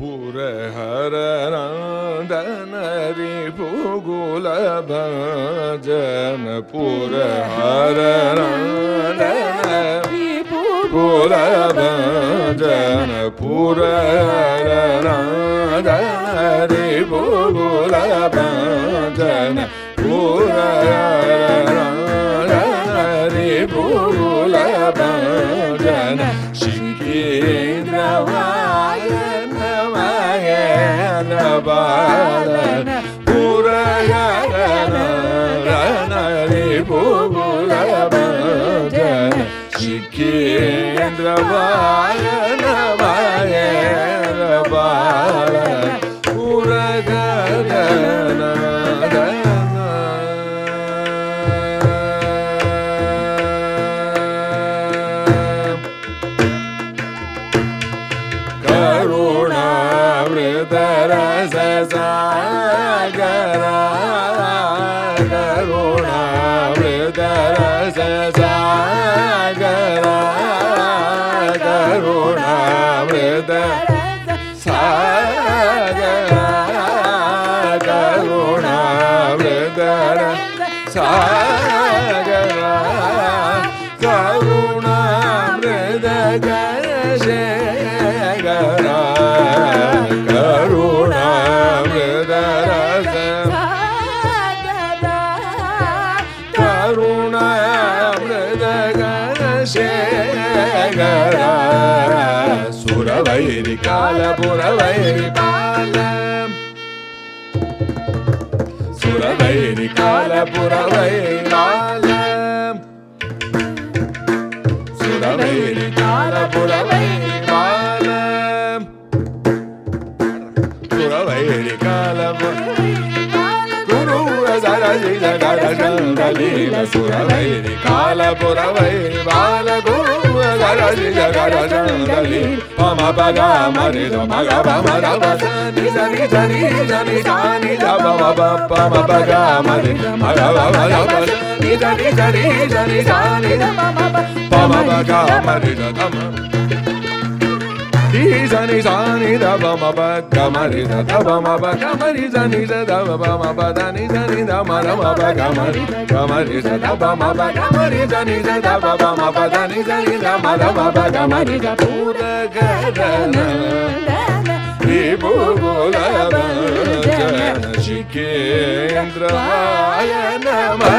pure haranandanari pugulabhajan pure haranandanari pugulabhajan pure haranandanari pugulabhajan pure బాలన పురణరణి పుముల భజన శిఖేంద్ర బాలన బాయేంద్ర బాలన పురగరణ Carol. Jai Ram. சுரவைரி கால புறவைரி பால சுரவைரி கால புறவைரி பால சுரவைரி கால புறவைரி பால சுரவைரி கால குருவரசில கரசந்தலீல சுரவைரி கால Pama Baga Marida Dama ni za ni za ni da ba ma ba ga ma ri da da ba ma ba ga ma ri za ni za da ba ba ma ba da ni za ni da ma ra ma ba ga ma ni za da ba ni za ni da ma ra ma ba ba ja shikendra ya na ma